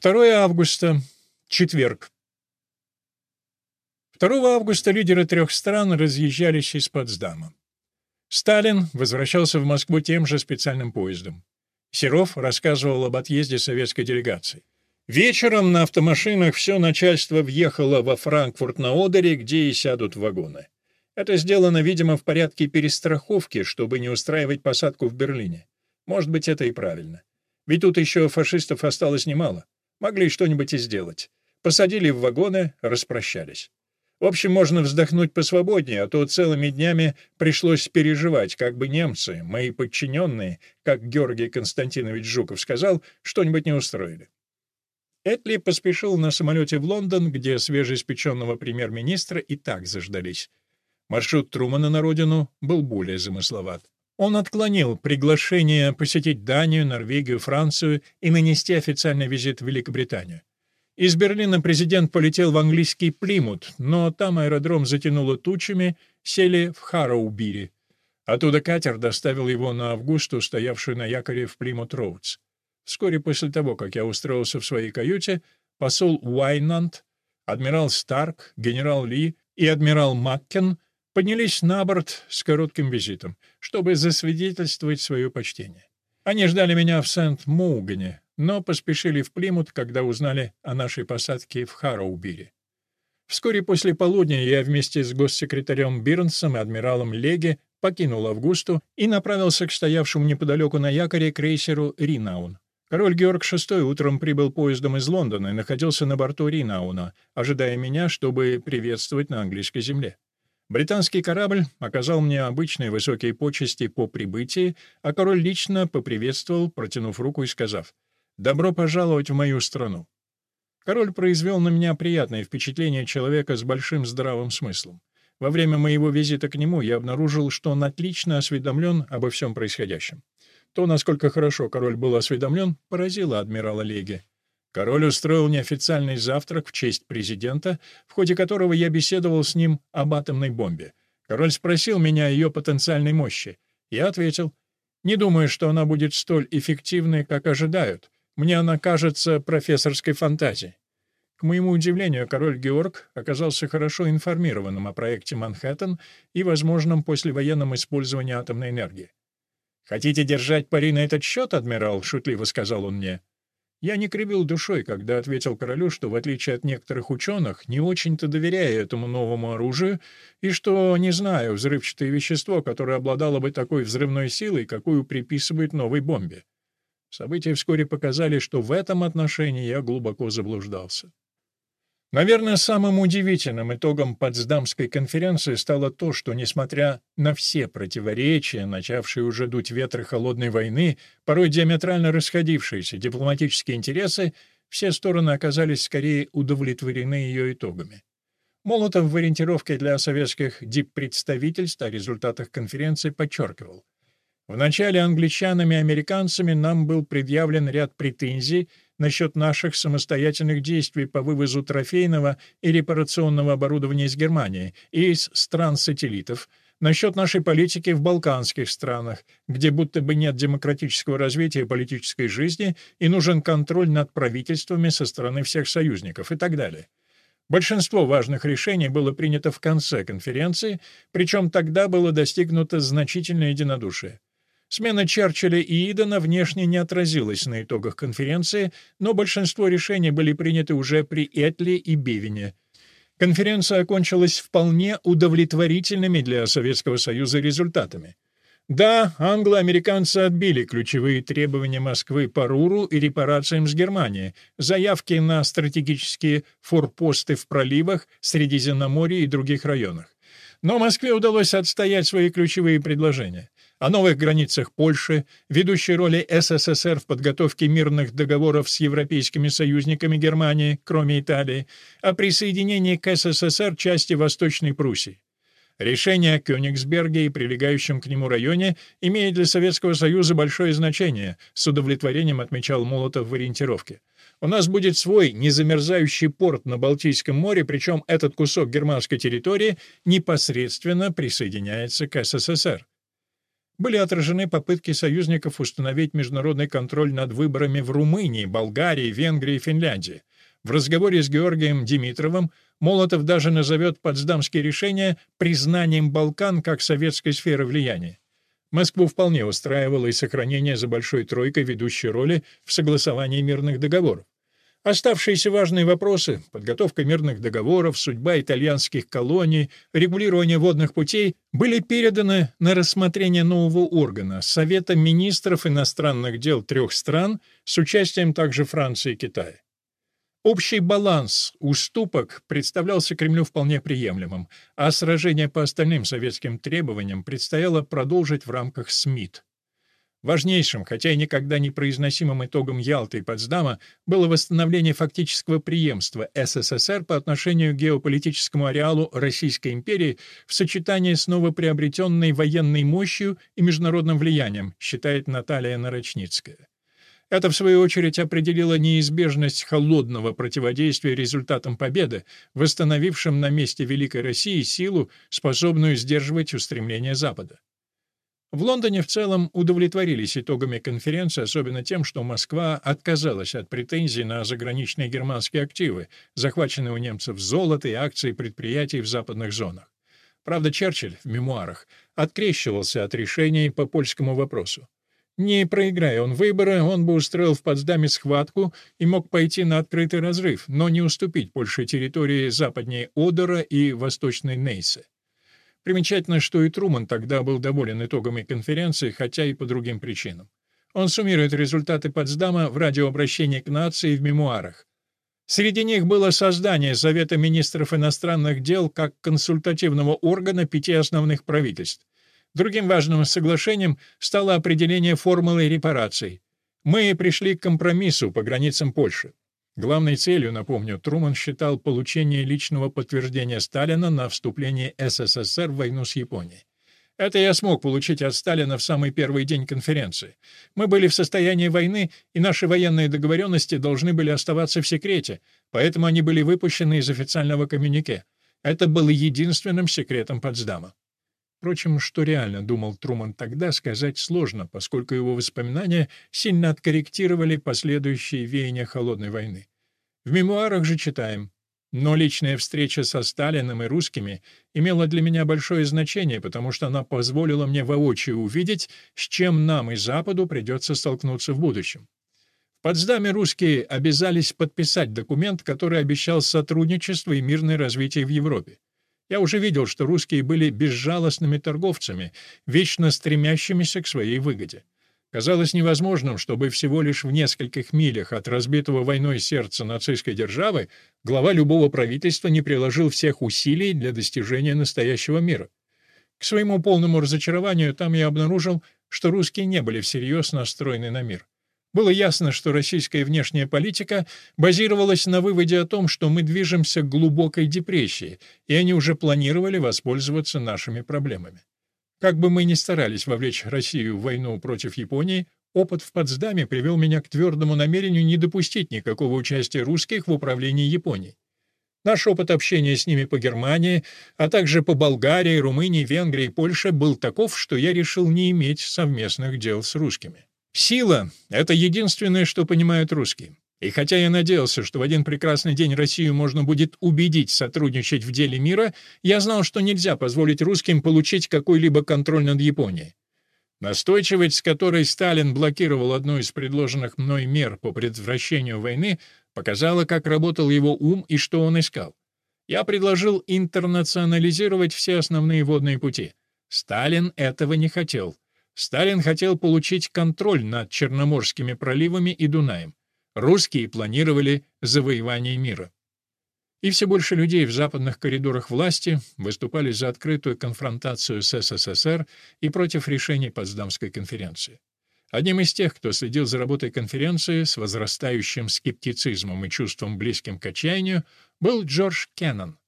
2 августа. Четверг. 2 августа лидеры трех стран разъезжались из Потсдама. Сталин возвращался в Москву тем же специальным поездом. Серов рассказывал об отъезде советской делегации. Вечером на автомашинах все начальство въехало во Франкфурт на Одере, где и сядут вагоны. Это сделано, видимо, в порядке перестраховки, чтобы не устраивать посадку в Берлине. Может быть, это и правильно. Ведь тут еще фашистов осталось немало. Могли что-нибудь и сделать. Посадили в вагоны, распрощались. В общем, можно вздохнуть посвободнее, а то целыми днями пришлось переживать, как бы немцы, мои подчиненные, как Георгий Константинович Жуков сказал, что-нибудь не устроили. Этли поспешил на самолете в Лондон, где свежеиспеченного премьер-министра и так заждались. Маршрут Трумана на родину был более замысловат. Он отклонил приглашение посетить Данию, Норвегию, Францию и нанести официальный визит в Великобританию. Из Берлина президент полетел в английский Плимут, но там аэродром затянуло тучами, сели в Харроубире. Оттуда катер доставил его на Августу, стоявшую на якоре в Плимут-Роудс. Вскоре после того, как я устроился в своей каюте, посол Уайнанд, адмирал Старк, генерал Ли и адмирал Маккен — поднялись на борт с коротким визитом, чтобы засвидетельствовать свое почтение. Они ждали меня в Сент-Моугане, но поспешили в Плимут, когда узнали о нашей посадке в Харроубире. Вскоре после полудня я вместе с госсекретарем Бирнсом и адмиралом Леге покинул Августу и направился к стоявшему неподалеку на якоре крейсеру «Ринаун». Король Георг VI утром прибыл поездом из Лондона и находился на борту Ринауна, ожидая меня, чтобы приветствовать на английской земле. Британский корабль оказал мне обычные высокие почести по прибытии, а король лично поприветствовал, протянув руку и сказав «Добро пожаловать в мою страну». Король произвел на меня приятное впечатление человека с большим здравым смыслом. Во время моего визита к нему я обнаружил, что он отлично осведомлен обо всем происходящем. То, насколько хорошо король был осведомлен, поразило адмирала Леги. Король устроил неофициальный завтрак в честь президента, в ходе которого я беседовал с ним об атомной бомбе. Король спросил меня о ее потенциальной мощи. Я ответил, «Не думаю, что она будет столь эффективной, как ожидают. Мне она кажется профессорской фантазией». К моему удивлению, король Георг оказался хорошо информированным о проекте «Манхэттен» и возможном послевоенном использовании атомной энергии. «Хотите держать пари на этот счет, адмирал?» — шутливо сказал он мне. Я не кривил душой, когда ответил королю, что, в отличие от некоторых ученых, не очень-то доверяю этому новому оружию и что не знаю взрывчатое вещество, которое обладало бы такой взрывной силой, какую приписывают новой бомбе. События вскоре показали, что в этом отношении я глубоко заблуждался. Наверное, самым удивительным итогом Потсдамской конференции стало то, что, несмотря на все противоречия, начавшие уже дуть ветры холодной войны, порой диаметрально расходившиеся дипломатические интересы, все стороны оказались скорее удовлетворены ее итогами. Молотов в ориентировке для советских диппредставительств о результатах конференции подчеркивал. Вначале англичанами и американцами нам был предъявлен ряд претензий насчет наших самостоятельных действий по вывозу трофейного и репарационного оборудования из Германии и из стран-сателлитов, насчет нашей политики в балканских странах, где будто бы нет демократического развития политической жизни и нужен контроль над правительствами со стороны всех союзников и так далее. Большинство важных решений было принято в конце конференции, причем тогда было достигнуто значительное единодушие. Смена Черчилля и Идена внешне не отразилась на итогах конференции, но большинство решений были приняты уже при Этли и Бивине. Конференция окончилась вполне удовлетворительными для Советского Союза результатами. Да, англо-американцы отбили ключевые требования Москвы по РУРу и репарациям с Германией, заявки на стратегические форпосты в проливах, Средиземноморье и других районах. Но Москве удалось отстоять свои ключевые предложения о новых границах Польши, ведущей роли СССР в подготовке мирных договоров с европейскими союзниками Германии, кроме Италии, о присоединении к СССР части Восточной Пруссии. Решение о Кёнигсберге и прилегающем к нему районе имеет для Советского Союза большое значение, с удовлетворением отмечал Молотов в ориентировке. У нас будет свой незамерзающий порт на Балтийском море, причем этот кусок германской территории непосредственно присоединяется к СССР. Были отражены попытки союзников установить международный контроль над выборами в Румынии, Болгарии, Венгрии и Финляндии. В разговоре с Георгием Димитровым Молотов даже назовет Потсдамские решения признанием Балкан как советской сферы влияния. Москву вполне устраивало и сохранение за Большой Тройкой ведущей роли в согласовании мирных договоров. Оставшиеся важные вопросы — подготовка мирных договоров, судьба итальянских колоний, регулирование водных путей — были переданы на рассмотрение нового органа — Совета министров иностранных дел трех стран с участием также Франции и Китая. Общий баланс уступок представлялся Кремлю вполне приемлемым, а сражение по остальным советским требованиям предстояло продолжить в рамках СМИТ. Важнейшим, хотя и никогда не произносимым итогом Ялты и Потсдама было восстановление фактического преемства СССР по отношению к геополитическому ареалу Российской империи в сочетании с новоприобретенной военной мощью и международным влиянием, считает Наталья Нарочницкая. Это, в свою очередь, определило неизбежность холодного противодействия результатам победы, восстановившим на месте Великой России силу, способную сдерживать устремления Запада. В Лондоне в целом удовлетворились итогами конференции, особенно тем, что Москва отказалась от претензий на заграничные германские активы, захваченные у немцев золото и акции предприятий в западных зонах. Правда, Черчилль в мемуарах открещивался от решений по польскому вопросу. Не проиграя он выборы, он бы устроил в Потсдаме схватку и мог пойти на открытый разрыв, но не уступить Польше территории западнее Одера и восточной Нейсе. Примечательно, что и Труман тогда был доволен итогами конференции, хотя и по другим причинам. Он суммирует результаты Потсдама в радиообращении к нации и в мемуарах. Среди них было создание Совета министров иностранных дел как консультативного органа пяти основных правительств. Другим важным соглашением стало определение формулы репараций. Мы пришли к компромиссу по границам Польши. Главной целью, напомню, Труман считал получение личного подтверждения Сталина на вступление СССР в войну с Японией. Это я смог получить от Сталина в самый первый день конференции. Мы были в состоянии войны, и наши военные договоренности должны были оставаться в секрете, поэтому они были выпущены из официального коммюнике. Это было единственным секретом Потсдама. Впрочем, что реально думал Труман тогда, сказать сложно, поскольку его воспоминания сильно откорректировали последующие веяния Холодной войны. В мемуарах же читаем но личная встреча со Сталиным и русскими имела для меня большое значение, потому что она позволила мне воочию увидеть, с чем нам и Западу придется столкнуться в будущем. В Потсдаме русские обязались подписать документ, который обещал сотрудничество и мирное развитие в Европе. Я уже видел, что русские были безжалостными торговцами, вечно стремящимися к своей выгоде. Казалось невозможным, чтобы всего лишь в нескольких милях от разбитого войной сердца нацистской державы глава любого правительства не приложил всех усилий для достижения настоящего мира. К своему полному разочарованию там я обнаружил, что русские не были всерьез настроены на мир. Было ясно, что российская внешняя политика базировалась на выводе о том, что мы движемся к глубокой депрессии, и они уже планировали воспользоваться нашими проблемами. Как бы мы ни старались вовлечь Россию в войну против Японии, опыт в Потсдаме привел меня к твердому намерению не допустить никакого участия русских в управлении Японией. Наш опыт общения с ними по Германии, а также по Болгарии, Румынии, Венгрии и Польше был таков, что я решил не иметь совместных дел с русскими. Сила — это единственное, что понимают русские. И хотя я надеялся, что в один прекрасный день Россию можно будет убедить сотрудничать в деле мира, я знал, что нельзя позволить русским получить какой-либо контроль над Японией. Настойчивость, с которой Сталин блокировал одну из предложенных мной мер по предотвращению войны, показала, как работал его ум и что он искал. Я предложил интернационализировать все основные водные пути. Сталин этого не хотел. Сталин хотел получить контроль над Черноморскими проливами и Дунаем. Русские планировали завоевание мира. И все больше людей в западных коридорах власти выступали за открытую конфронтацию с СССР и против решений Потсдамской конференции. Одним из тех, кто следил за работой конференции с возрастающим скептицизмом и чувством близким к отчаянию, был Джордж Кеннон,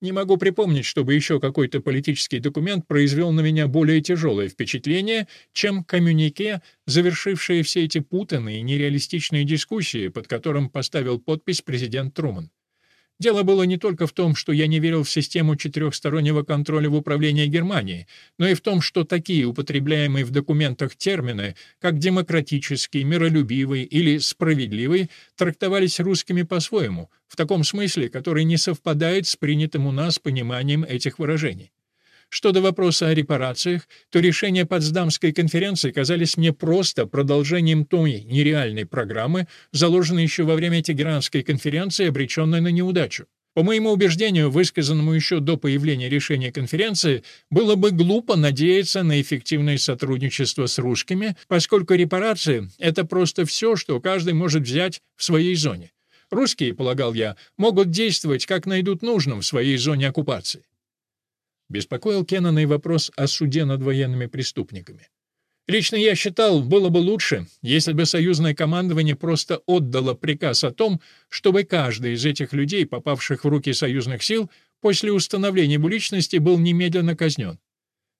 не могу припомнить, чтобы еще какой-то политический документ произвел на меня более тяжелое впечатление, чем коммюнике, завершившие все эти путанные нереалистичные дискуссии, под которым поставил подпись президент Труман. Дело было не только в том, что я не верил в систему четырехстороннего контроля в управлении Германией, но и в том, что такие употребляемые в документах термины, как демократический, миролюбивый или справедливый, трактовались русскими по-своему, в таком смысле, который не совпадает с принятым у нас пониманием этих выражений. Что до вопроса о репарациях, то решения Потсдамской конференции казались мне просто продолжением той нереальной программы, заложенной еще во время Тегеранской конференции, обреченной на неудачу. По моему убеждению, высказанному еще до появления решения конференции, было бы глупо надеяться на эффективное сотрудничество с русскими, поскольку репарации — это просто все, что каждый может взять в своей зоне. Русские, полагал я, могут действовать, как найдут нужным в своей зоне оккупации. Беспокоил Кеннона и вопрос о суде над военными преступниками. Лично я считал, было бы лучше, если бы союзное командование просто отдало приказ о том, чтобы каждый из этих людей, попавших в руки союзных сил, после установления его личности был немедленно казнен.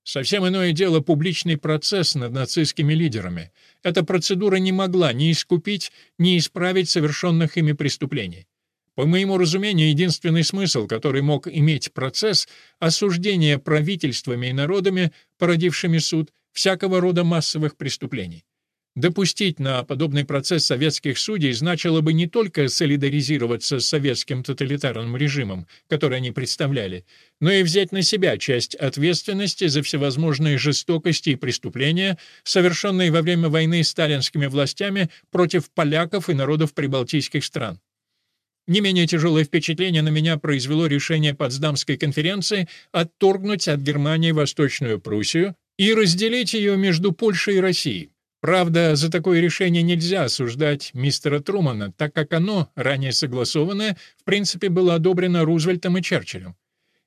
Совсем иное дело публичный процесс над нацистскими лидерами. Эта процедура не могла ни искупить, ни исправить совершенных ими преступлений. По моему разумению, единственный смысл, который мог иметь процесс — осуждение правительствами и народами, породившими суд, всякого рода массовых преступлений. Допустить на подобный процесс советских судей значило бы не только солидаризироваться с советским тоталитарным режимом, который они представляли, но и взять на себя часть ответственности за всевозможные жестокости и преступления, совершенные во время войны сталинскими властями против поляков и народов прибалтийских стран. Не менее тяжелое впечатление на меня произвело решение Потсдамской конференции отторгнуть от Германии Восточную Пруссию и разделить ее между Польшей и Россией. Правда, за такое решение нельзя осуждать мистера Трумана, так как оно, ранее согласованное, в принципе было одобрено Рузвельтом и Черчиллем.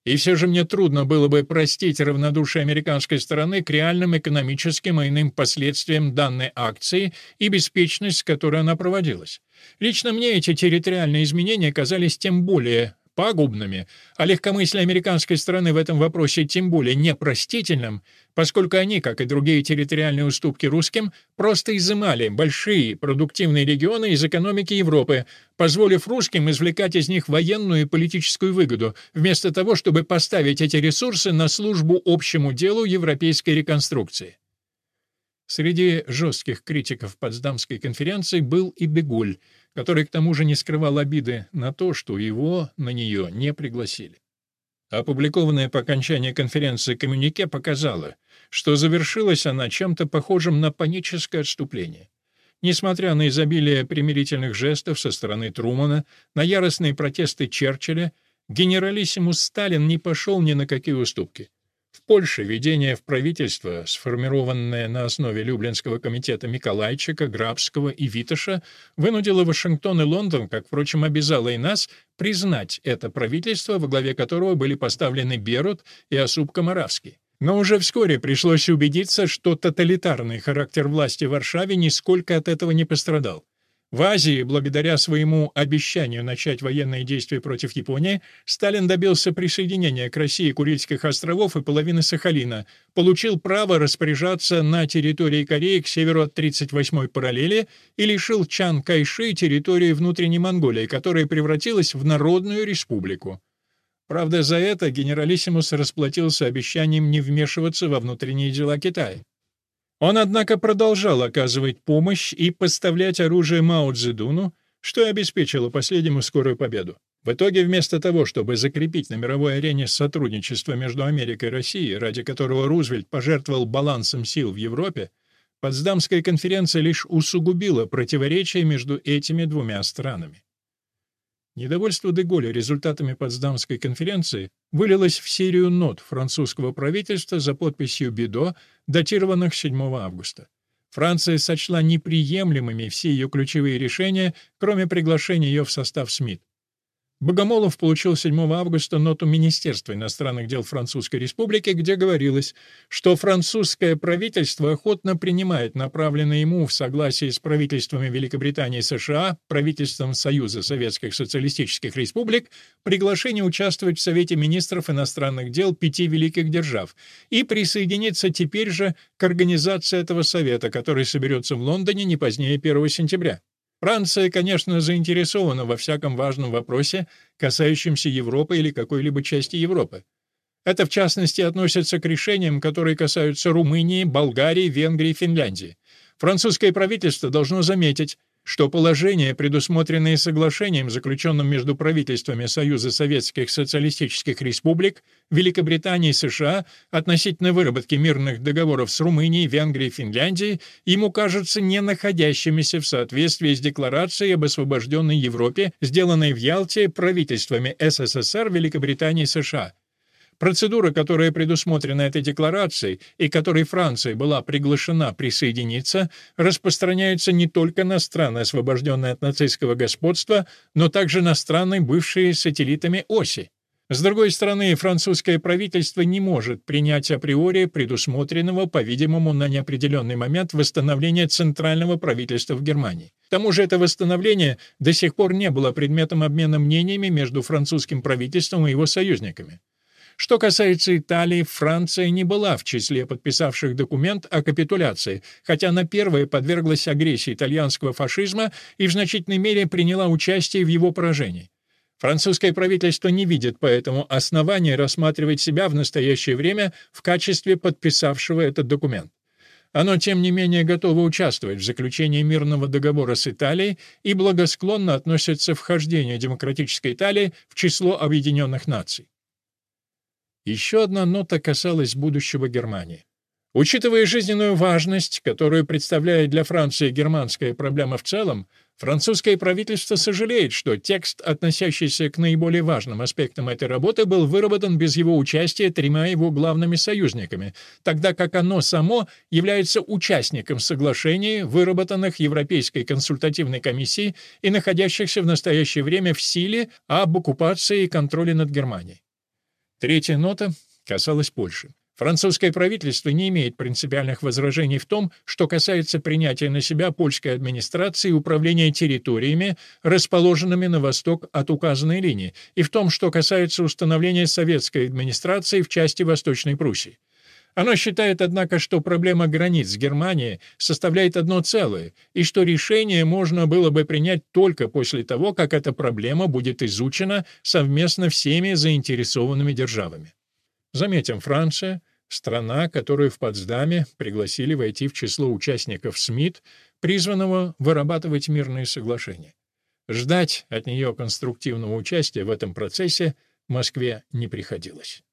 И все же мне трудно было бы простить равнодушие американской стороны к реальным экономическим и иным последствиям данной акции и беспечность, с которой она проводилась. Лично мне эти территориальные изменения казались тем более пагубными, а легкомыслие американской стороны в этом вопросе тем более непростительным, поскольку они, как и другие территориальные уступки русским, просто изымали большие продуктивные регионы из экономики Европы, позволив русским извлекать из них военную и политическую выгоду, вместо того, чтобы поставить эти ресурсы на службу общему делу европейской реконструкции. Среди жестких критиков Потсдамской конференции был и Бегуль, который к тому же не скрывал обиды на то, что его на нее не пригласили. Опубликованное по окончании конференции коммюнике показало, что завершилась она чем-то похожим на паническое отступление. Несмотря на изобилие примирительных жестов со стороны Трумана, на яростные протесты Черчилля, генералиссимус Сталин не пошел ни на какие уступки. В Польше введение в правительство, сформированное на основе Люблинского комитета Миколайчика, Грабского и Виташа, вынудило Вашингтон и Лондон, как, впрочем, обязало и нас, признать это правительство, во главе которого были поставлены Берут и Осуп Моравский. Но уже вскоре пришлось убедиться, что тоталитарный характер власти в Варшаве нисколько от этого не пострадал. В Азии, благодаря своему обещанию начать военные действия против Японии, Сталин добился присоединения к России Курильских островов и половины Сахалина, получил право распоряжаться на территории Кореи к северу от 38-й параллели и лишил Чан Кайши территории внутренней Монголии, которая превратилась в Народную республику. Правда, за это генералиссимус расплатился обещанием не вмешиваться во внутренние дела Китая. Он, однако, продолжал оказывать помощь и поставлять оружие Мао Цзэдуну, что и обеспечило последнему скорую победу. В итоге, вместо того, чтобы закрепить на мировой арене сотрудничество между Америкой и Россией, ради которого Рузвельт пожертвовал балансом сил в Европе, Потсдамская конференция лишь усугубила противоречия между этими двумя странами. Недовольство Деголя результатами Потсдамской конференции вылилось в серию нот французского правительства за подписью Бидо, датированных 7 августа. Франция сочла неприемлемыми все ее ключевые решения, кроме приглашения ее в состав СМИТ. Богомолов получил 7 августа ноту Министерства иностранных дел Французской Республики, где говорилось, что французское правительство охотно принимает направленное ему в согласии с правительствами Великобритании и США, правительством Союза Советских Социалистических Республик, приглашение участвовать в Совете министров иностранных дел пяти великих держав и присоединиться теперь же к организации этого совета, который соберется в Лондоне не позднее 1 сентября. Франция, конечно, заинтересована во всяком важном вопросе, касающемся Европы или какой-либо части Европы. Это, в частности, относится к решениям, которые касаются Румынии, Болгарии, Венгрии, Финляндии. Французское правительство должно заметить, что положения, предусмотренные соглашением, заключенным между правительствами Союза Советских Социалистических Республик, Великобритании и США относительно выработки мирных договоров с Румынией, Венгрией и Финляндией, ему кажутся не находящимися в соответствии с Декларацией об освобожденной Европе, сделанной в Ялте правительствами СССР, Великобритании и США. Процедура, которая предусмотрена этой декларацией и которой Франция была приглашена присоединиться, распространяется не только на страны, освобожденные от нацистского господства, но также на страны, бывшие сателлитами оси. С другой стороны, французское правительство не может принять априори предусмотренного, по-видимому, на неопределенный момент восстановления центрального правительства в Германии. К тому же это восстановление до сих пор не было предметом обмена мнениями между французским правительством и его союзниками. Что касается Италии, Франция не была в числе подписавших документ о капитуляции, хотя она первая подверглась агрессии итальянского фашизма и в значительной мере приняла участие в его поражении. Французское правительство не видит поэтому основания рассматривать себя в настоящее время в качестве подписавшего этот документ. Оно, тем не менее, готово участвовать в заключении мирного договора с Италией и благосклонно относится к вхождению демократической Италии в число Объединенных Наций. Еще одна нота касалась будущего Германии. Учитывая жизненную важность, которую представляет для Франции германская проблема в целом, французское правительство сожалеет, что текст, относящийся к наиболее важным аспектам этой работы, был выработан без его участия тремя его главными союзниками, тогда как оно само является участником соглашений, выработанных Европейской консультативной комиссией и находящихся в настоящее время в силе об оккупации и контроле над Германией. Третья нота касалась Польши. Французское правительство не имеет принципиальных возражений в том, что касается принятия на себя польской администрации управления территориями, расположенными на восток от указанной линии, и в том, что касается установления советской администрации в части Восточной Пруссии. Оно считает, однако, что проблема границ Германии составляет одно целое, и что решение можно было бы принять только после того, как эта проблема будет изучена совместно всеми заинтересованными державами. Заметим, Франция — страна, которую в Потсдаме пригласили войти в число участников СМИТ, призванного вырабатывать мирные соглашения. Ждать от нее конструктивного участия в этом процессе Москве не приходилось.